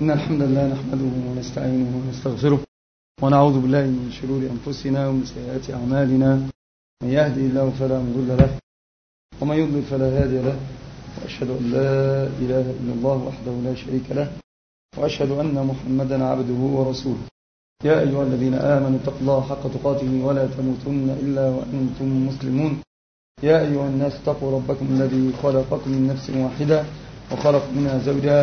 إن الحمد لله نحمده ونستعينه ونستغفره ونعوذ بالله من شرور أنفسنا ومن سيئات أعمالنا. من يهدي الله فلا مضل له ومن يضلل فلا هادي له. وأشهد أن لا إله إلا الله وحده لا شريك له. وأشهد أن محمدا عبده ورسوله. يا أيها الذين آمنوا اتقوا الله حق تقاته ولا تموتن إلا وأنتم مسلمون. يا أيها الناس اتقوا ربكم الذي خلقكم من نفس واحدة وخلق منها زوجها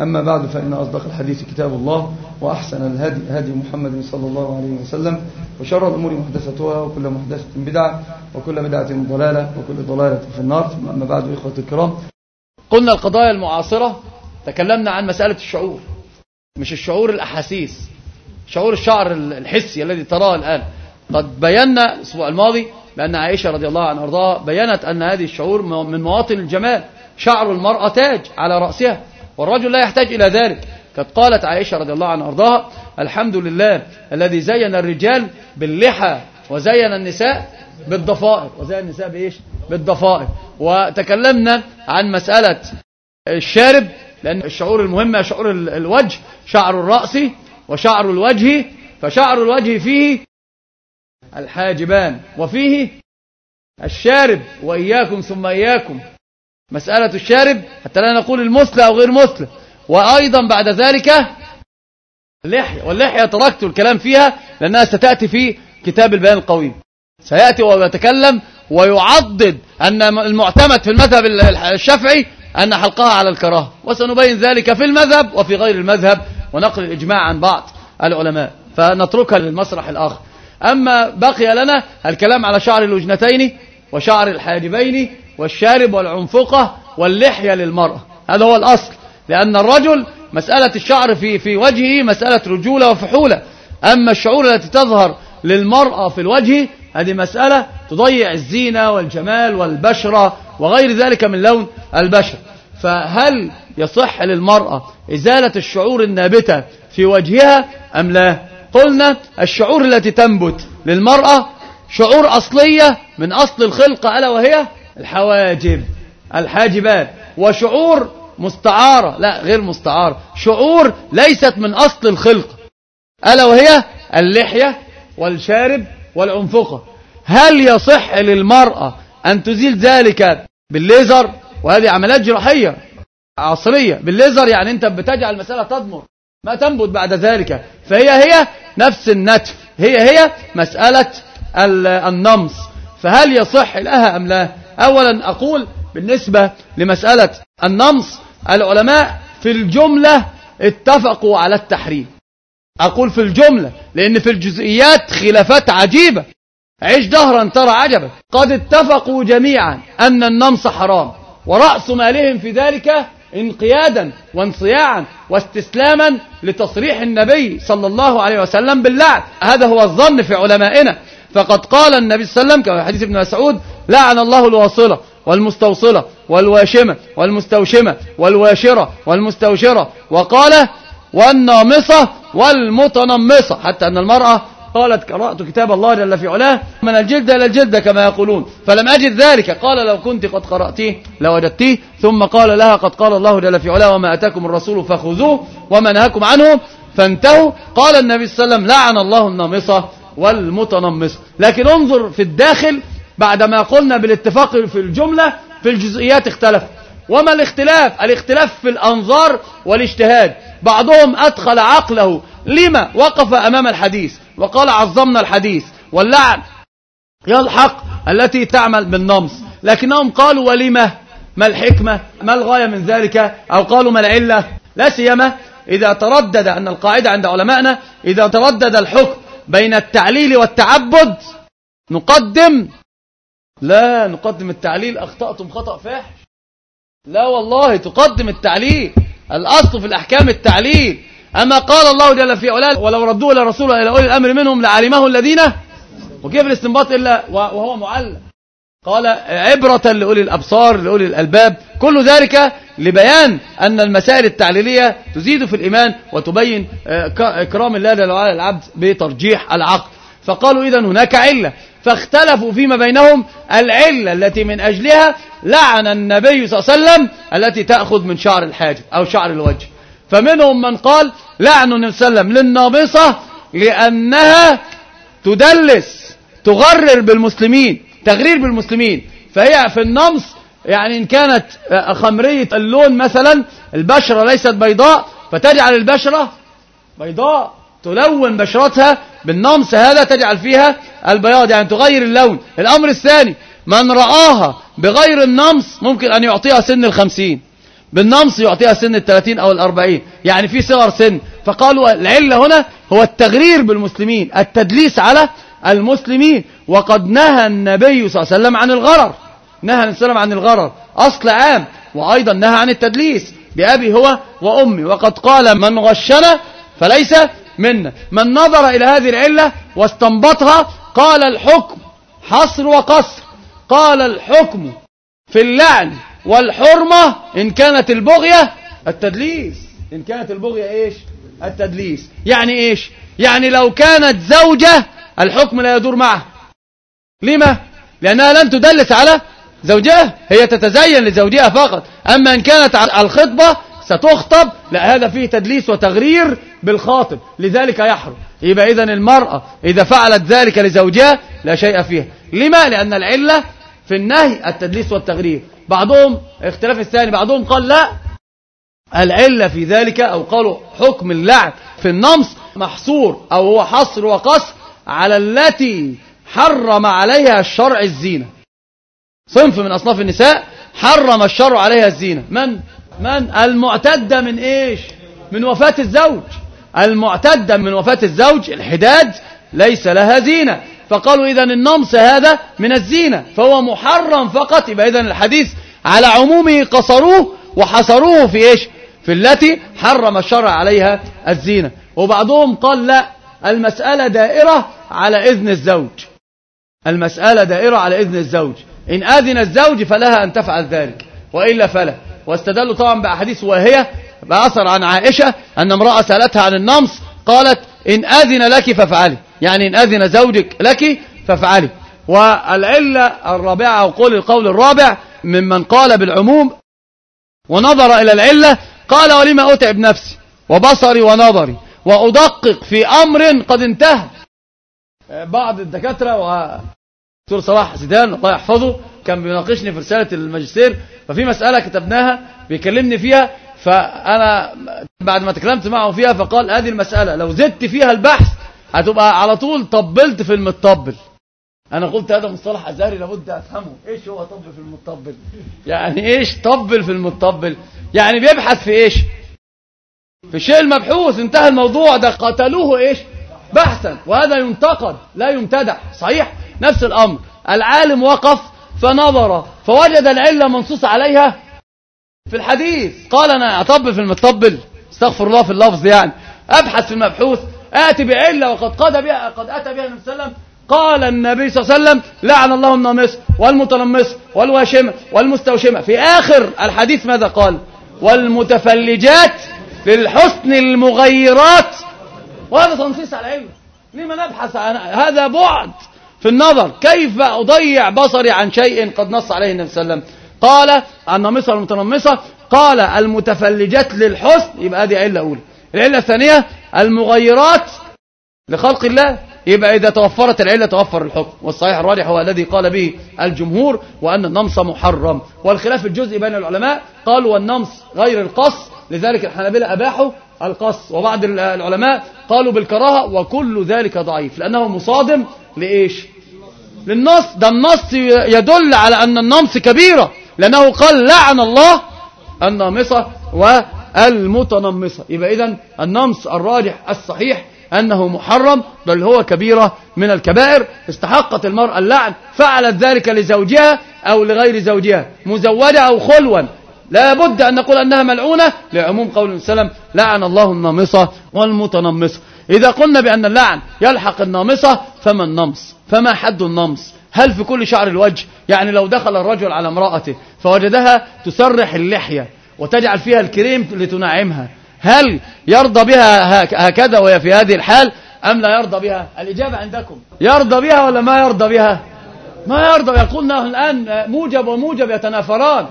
أما بعد فإن أصدق الحديث كتاب الله وأحسن الهدي هدي محمد صلى الله عليه وسلم وشر الأمور محدثتها وكل محدثة بدعة وكل بدعة ضلالة وكل ضلالة في النار. أما بعد إخوة الكرام قلنا القضايا المعاصرة تكلمنا عن مسألة الشعور مش الشعور الأحاسيس شعور الشعر الحسي الذي تراه الآن. قد بينا الأسبوع الماضي بأن عائشة رضي الله عنها أرضاها بينت أن هذه الشعور من مواطن الجمال شعر المرأة تاج على رأسها. والرجل لا يحتاج إلى ذلك. قد قالت عائشة رضي الله عنها أرضاها الحمد لله الذي زين الرجال باللحى وزين النساء بالضفائر. وزين النساء بإيش؟ بالضفائر. وتكلمنا عن مسألة الشارب لأن الشعور المهمة شعور الوجه شعر الرأس وشعر الوجه فشعر الوجه فيه الحاجبان وفيه الشارب وإياكم ثم إياكم. مسألة الشارب حتى لا نقول المثلى أو غير مثلى وأيضا بعد ذلك اللحية واللحية تركت الكلام فيها لأنها ستأتي في كتاب البيان القويم. سيأتي ويتكلم ويعضد أن المعتمد في المذهب الشافعي أن حلقها على الكراهة. وسنبين ذلك في المذهب وفي غير المذهب ونقل الإجماع عن بعض العلماء. فنتركها للمسرح الآخر. أما بقي لنا الكلام على شعر الوجنتين وشعر الحاجبين والشارب والعنفقة واللحية للمرأة. هذا هو الأصل. لأن الرجل مسألة الشعر في في وجهه مسألة رجولة وفحولة. أما الشعور التي تظهر للمرأة في الوجه هذه مسألة تضيع الزينة والجمال والبشرة وغير ذلك من لون البشر. فهل يصح للمرأة إزالة الشعور النابتة في وجهها أم لا؟ قلنا الشعور التي تنبت للمرأة شعور أصلية من أصل الخلقة ألا وهي الحواجب الحاجبات. وشعور مستعارة لا غير مستعارة شعور ليست من أصل الخلق. ألا وهي اللحية والشارب والعنفقة هل يصح للمرأة أن تزيل ذلك بالليزر؟ وهذه عمليات جراحية عصرية. بالليزر يعني أنت بتجعل المسألة تضمر ما تنبت بعد ذلك. فهي هي نفس النتف. هي هي مسألة النمص. فهل يصح لها أم لا؟ أولا أقول بالنسبة لمسألة النمص العلماء في الجملة اتفقوا على التحريم. أقول في الجملة لأن في الجزئيات خلافات عجيبة. عيش دهرا ترى عجبا. قد اتفقوا جميعا أن النمص حرام ورأس مالهم في ذلك انقيادا وانصياعا واستسلاما لتصريح النبي صلى الله عليه وسلم باللعن. هذا هو الظن في علمائنا. فقد قال النبي صلى الله عليه وسلم كما حديث ابن مسعود لعن الله الواصلة والمستوصلة والواشمة والمستوشمة والواشرة والمستوشرة وقال والنامصة والمتنمصة حتى أن المرأة قالت قرأت كتاب الله جل في علاه من الجلد إلى الجلد كما يقولون فلم أجد ذلك قال لو كنت قد قرأتيه لوجدتيه ثم قال لها قد قال الله جل في علاه وما أتاكم الرسول فخذوه وما نهاكم عنه فانتهوا قال النبي صلى الله عليه وسلم لعن الله النامصة والمتنمصة لكن انظر في الداخل بعدما قلنا بالاتفاق في الجملة في الجزئيات اختلف. وما الاختلاف؟ الاختلاف في الأنظار والاجتهاد. بعضهم أدخل عقله. لما وقف أمام الحديث؟ وقال عظمنا الحديث. واللعن يلحق التي تعمل بالنمص. لكنهم قالوا ولما ما الحكمة؟ ما الغاية من ذلك؟ أو قالوا ما العلة؟ لا سيما إذا تردد أن القاعدة عند علمائنا إذا تردد الحكم بين التعليل والتعبد نقدم لا نقدم التعليل أخطأتم خطأ فاحش. لا والله تقدم التعليل. الأصل في الأحكام التعليل. أما قال الله جل في علاه ولو ردوه إلى رسوله إلى أولي الأمر منهم لعلمه الذين وكيف الاستنباط إلا وهو معلم. قال عبرة لأولي الأبصار لأولي الألباب. كل ذلك لبيان أن المسائل التعليلية تزيد في الإيمان وتبين إكرام الله على العبد بترجيح العقل. فقالوا إذا هناك علة. فاختلفوا فيما بينهم. العلة التي من أجلها لعن النبي صلى الله عليه وسلم التي تأخذ من شعر الحاجب أو شعر الوجه. فمنهم من قال لعن النبي صلى الله عليه وسلم للنابصة لأنها تدلس تغرر بالمسلمين تغرير بالمسلمين. فهي في النمص يعني إن كانت خمرية اللون مثلا البشرة ليست بيضاء فتجعل البشرة بيضاء. تلون بشرتها بالنمص هذا تجعل فيها البياض يعني تغير اللون. الأمر الثاني من رآها بغير النمص ممكن أن يعطيها سن الخمسين. بالنمص يعطيها سن الثلاثين أو الأربعين يعني في صغر سن. فقالوا العلة هنا هو التغرير بالمسلمين التدليس على المسلمين. وقد نهى النبي صلى الله عليه وسلم عن الغرر. نهى النبي صلى الله عليه وسلم عن الغرر. أصل عام وأيضا نهى عن التدليس. بأبي هو وأمي. وقد قال من غشنا فليس منا من نظر إلى هذه العلة واستنبطها قال الحكم حصر وقصر. قال الحكم في اللعن والحرمة إن كانت البغية التدليس. إن كانت البغية إيش؟ التدليس. يعني إيش؟ يعني لو كانت زوجة الحكم لا يدور معه لما؟ لأنها لم تدلس على زوجها. هي تتزين لزوجها فقط. أما إن كانت على الخطبة ستخطب لا هذا فيه تدليس وتغرير بالخاطب. لذلك يحرم. يبقى إذن المرأة إذا فعلت ذلك لزوجها لا شيء فيها. لما؟ لأن العلة في النهي التدليس والتغرير. بعضهم اختلاف الثاني بعضهم قال لا. العلة في ذلك أو قالوا حكم اللعن في النمص محصور أو هو حصر وقصر على التي حرم عليها الشرع الزينة. صنف من أصناف النساء حرم الشرع عليها الزينة. من؟ من؟ المعتدة من إيش؟ من وفاة الزوج. المعتدة من وفاة الزوج الحداد ليس لها زينة. فقالوا إذا النمس هذا من الزينة فهو محرم فقط. يبقى إذا الحديث على عمومه قصروه وحصروه في إيش؟ في التي حرم الشرع عليها الزينة. وبعضهم قال لا المسألة دائرة على إذن الزوج. المسألة دائرة على إذن الزوج. إن آذن الزوج فلها أن تفعل ذلك وإلا فلا. واستدلوا طبعا بأحاديث واهية بأثر عن عائشة أن امرأة سألتها عن النمص قالت إن أذن لك فافعلي. يعني إن أذن زوجك لك فافعلي. والعلة الرابعة أو قول القول الرابع ممن قال بالعموم ونظر إلى العلة قال ولما أتعب نفسي؟ وبصري ونظري. وأدقق في أمر قد انتهى. بعض الدكاترة ودكتور صلاح زيدان الله يحفظه كان بيناقشني في رسالة الماجستير ففي مسألة كتبناها بيكلمني فيها فأنا بعد ما تكلمت معه فيها فقال هذه المسألة لو زدت فيها البحث هتبقى على طول طبلت في المطبل أنا قلت هذا مصطلح أزهري لابد أفهمه. إيش هو طبل في المطبل يعني إيش طبل في المطبل يعني بيبحث في إيش؟ في الشيء المبحوث انتهى الموضوع ده قتلوه إيش؟ بحثا. وهذا ينتقد لا يمتدح صحيح؟ نفس الأمر. العالم وقف فنظر فوجد العلة منصوص عليها في الحديث. قال أنا أطبل في المطبل استغفر الله في اللفظ يعني. أبحث في المبحوث. آتي بعلة وقد قد بها قد أتى بها النبي صلى الله عليه وسلم. قال النبي صلى الله عليه وسلم لعن الله النامص والمتنمص والواشمة والمستوشمة في آخر الحديث ماذا قال؟ والمتفلجات للحسن المغيرات. وهذا تنصيص على العلم. لما نبحث عن هذا بعد؟ في النظر كيف أضيع بصري عن شيء قد نص عليه النبي صلى الله عليه وسلم؟ قال النامصة والمتنمصة قال المتفلجات للحسن يبقى هذه علة أولى العلة الثانية المغيرات لخلق الله يبقى إذا توفرت العلة توفر الحكم. والصحيح الراجح هو الذي قال به الجمهور وأن النمص محرم. والخلاف الجزء بين العلماء قالوا والنمص غير القص لذلك الحنابلة أباحوا القص. وبعض العلماء قالوا بالكراهة وكل ذلك ضعيف لأنه مصادم لإيش؟ للنص ده النص يدل على أن النمص كبيرة لأنه قال لعن الله النامصة والمتنمصة. يبقى إذن النمص الراجح الصحيح أنه محرم بل هو كبيرة من الكبائر. استحقت المرأة اللعن فعلت ذلك لزوجها أو لغير زوجها مزوجة أو خلوا. لا بد أن نقول أنها ملعونة لعموم قول وسلم لعن الله النامصة والمتنمصة. إذا قلنا بأن اللعن يلحق النامصة فما النمص فما حد النمص هل في كل شعر الوجه؟ يعني لو دخل الرجل على امرأته فوجدها تسرح اللحية وتجعل فيها الكريم لتنعمها. هل يرضى بها هكذا وهي في هذه الحال؟ أم لا يرضى بها؟ الإجابة عندكم. يرضى بها ولا ما يرضى بها؟ ما يرضى يقولنا الآن موجب وموجب يتنافران.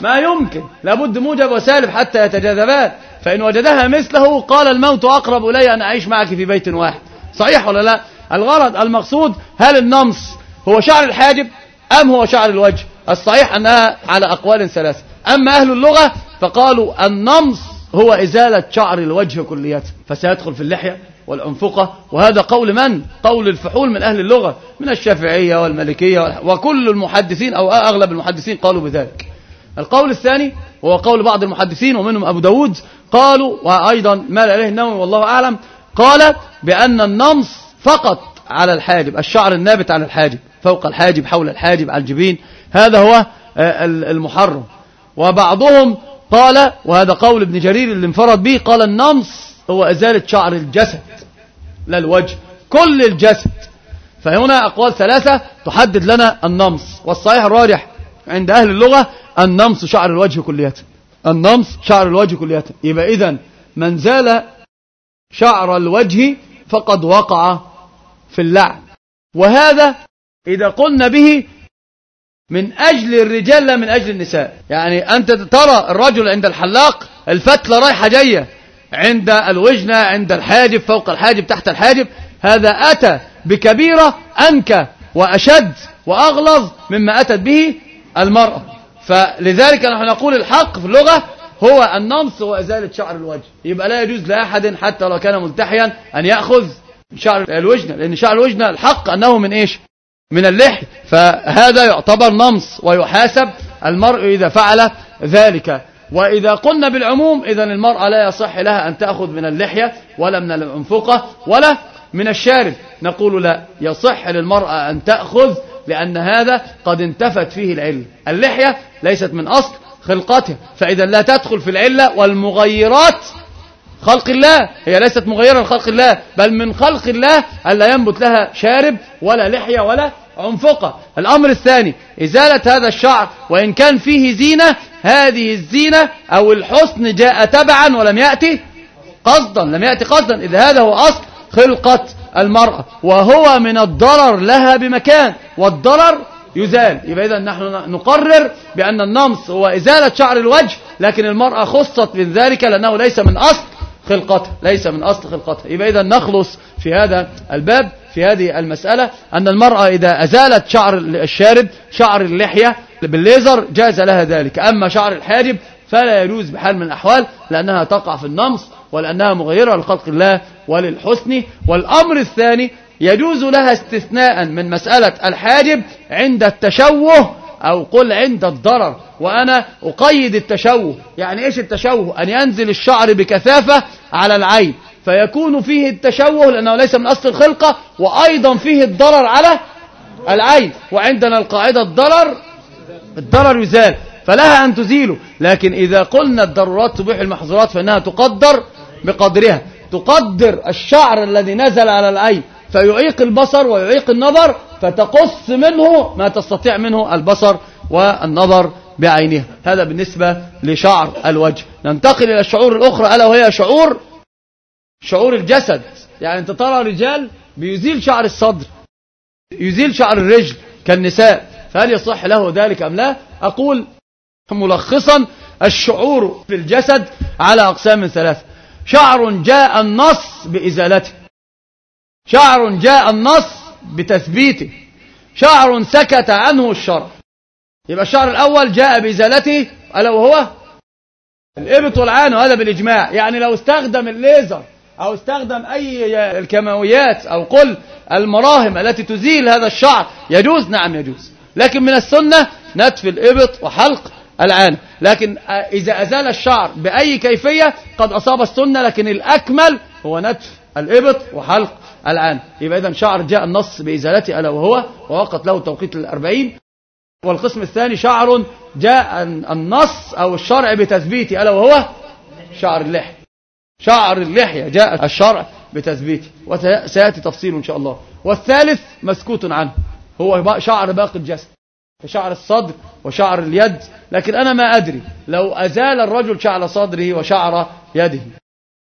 ما يمكن. لابد موجب وسالب حتى يتجاذبان. فإن وجدها مثله قال الموت أقرب إلي أن أعيش معك في بيت واحد. صحيح ولا لا؟ الغرض المقصود هل النمص هو شعر الحاجب أم هو شعر الوجه؟ الصحيح أنها على أقوال ثلاثة. أما أهل اللغة فقالوا النمص هو إزالة شعر الوجه كليته فسيدخل في اللحية والأنفقة. وهذا قول من؟ قول الفحول من أهل اللغة من الشافعية والمالكية وكل المحدثين أو أغلب المحدثين قالوا بذلك. القول الثاني هو قول بعض المحدثين ومنهم أبو داود قالوا وأيضا مال إليه النووي والله أعلم قال بأن النمص فقط على الحاجب الشعر النابت على الحاجب فوق الحاجب حول الحاجب على الجبين هذا هو آه، المحرم. وبعضهم قال وهذا قول ابن جرير اللي انفرد به قال النمص هو أزالة شعر الجسد لا الوجه كل الجسد. فهنا أقوال ثلاثة تحدد لنا النمص. والصحيح الراجح عند أهل اللغة النمص شعر الوجه كلية النمص شعر الوجه كلية يبقى إذن من زال شعر الوجه فقد وقع في اللعن. وهذا إذا قلنا به من أجل الرجال لا من أجل النساء. يعني أنت ترى الرجل عند الحلاق الفتلة رايحة جاية عند الوجنة عند الحاجب فوق الحاجب تحت الحاجب. هذا أتى بكبيرة أنكى وأشد وأغلظ مما أتت به المرأة فلذلك نحن نقول الحق في اللغة هو النمص وإزالة شعر الوجه. يبقى لا يجوز لأحد حتى لو كان ملتحيا أن يأخذ شعر الوجنة لأن شعر الوجنة الحق أنه من إيش؟ من اللحية فهذا يعتبر نمص ويحاسب المرء إذا فعل ذلك. وإذا قلنا بالعموم إذا المرأة لا يصح لها أن تأخذ من اللحية ولا من الأنفقة ولا من الشارب. نقول لا يصح للمرأة أن تأخذ لأن هذا قد انتفت فيه العلة اللحية ليست من أصل خلقتها. فإذا لا تدخل في العلة والمغيرات خلق الله. هي ليست مغيرة لخلق الله بل من خلق الله ألا ينبت لها شارب ولا لحية ولا عنفقة الأمر الثاني إزالة هذا الشعر وإن كان فيه زينة هذه الزينة أو الحسن جاء تبعا ولم يأتي قصدا لم يأتي قصدا. إذا هذا هو أصل خلقة المرأة وهو من الضرر لها بمكان والضرر يزال. يبقى إذا نحن نقرر بأن النمص هو إزالة شعر الوجه لكن المرأة خصت من ذلك لأنه ليس من أصل خلقتها ليس من أصل خلقتها. يبقى إذا نخلص في هذا الباب في هذه المسألة أن المرأة إذا أزالت شعر الشارب شعر اللحية بالليزر جاز لها ذلك. أما شعر الحاجب فلا يجوز بحال من الأحوال لأنها تقع في النمص ولأنها مغيرة لخلق الله وللحسن. والأمر الثاني يجوز لها استثناء من مسألة الحاجب عند التشوه أو قل عند الضرر. وأنا أقيد التشوه. يعني إيش التشوه؟ أن ينزل الشعر بكثافة على العين. فيكون فيه التشوه لأنه ليس من أصل الخلقة وأيضا فيه الضرر على العين. وعندنا القاعدة الضرر الضرر يزال فلها أن تزيله. لكن إذا قلنا الضرورات تبيح المحظورات فإنها تقدر بقدرها. تقدر الشعر الذي نزل على العين فيعيق البصر ويعيق النظر فتقص منه ما تستطيع منه البصر والنظر بعينها. هذا بالنسبة لشعر الوجه. ننتقل إلى الشعور الأخرى ألا وهي شعور شعور الجسد. يعني أنت ترى رجال بيزيل شعر الصدر يزيل شعر الرجل كالنساء فهل يصح له ذلك أم لا؟ أقول ملخصا الشعور في الجسد على أقسام ثلاثة. شعر جاء النص بإزالته. شعر جاء النص بتثبيته. شعر سكت عنه الشرع. يبقى الشعر الأول جاء بإزالته ألا وهو؟ الإبط والعان هذا بالإجماع. يعني لو استخدم الليزر أو استخدم أي الكيماويات أو قل المراهم التي تزيل هذا الشعر يجوز؟ نعم يجوز. لكن من السنة نتف الإبط وحلق العانة لكن إذا أزال الشعر بأي كيفية قد أصاب السنة لكن الأكمل هو نتف الإبط وحلق العانة يبقى إذا شعر جاء النص بإزالته ألا وهو ووقت له توقيت الأربعين. والقسم الثاني شعر جاء النص أو الشرع بتثبيته ألا وهو شعر اللحية. شعر اللحية جاء الشرع بتثبيته وسيأتي تفصيل إن شاء الله. والثالث مسكوت عنه. هو شعر باقي الجسد. كشعر الصدر وشعر اليد لكن أنا ما أدري. لو أزال الرجل شعر صدره وشعر يده.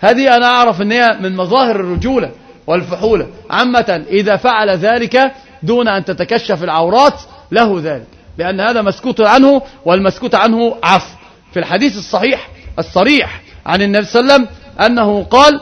هذه أنا أعرف أن هي من مظاهر الرجولة والفحولة. عامة إذا فعل ذلك دون أن تتكشف العورات له ذلك. لأن هذا مسكوت عنه والمسكوت عنه عفو. في الحديث الصحيح الصريح عن النبي صلى الله عليه وسلم أنه قال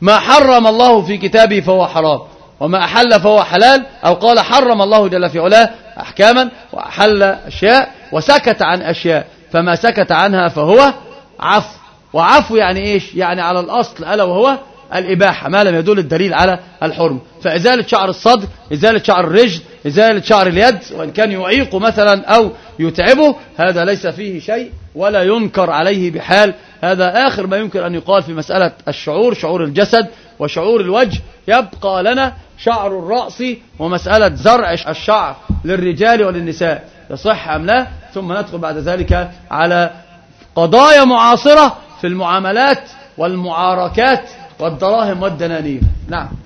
ما حرم الله في كتابه فهو حرام وما أحل فهو حلال أو قال حرم الله جل في علاه أحكاما وأحل أشياء وسكت عن أشياء فما سكت عنها فهو عفو. وعفو يعني إيش؟ يعني على الأصل ألا وهو الإباحة ما لم يدل الدليل على الحرم. فإزالة شعر الصدر إزالة شعر الرجل إزالة شعر اليد وإن كان يعيق مثلا أو يتعبه هذا ليس فيه شيء ولا ينكر عليه بحال. هذا آخر ما يمكن أن يقال في مسألة الشعور شعور الجسد وشعور الوجه. يبقى لنا شعر الرأس ومسألة زرع الشعر. للرجال وللنساء يصح أم لا؟ ثم ندخل بعد ذلك على قضايا معاصرة في المعاملات والمعاركات والدراهم والدنانير. نعم.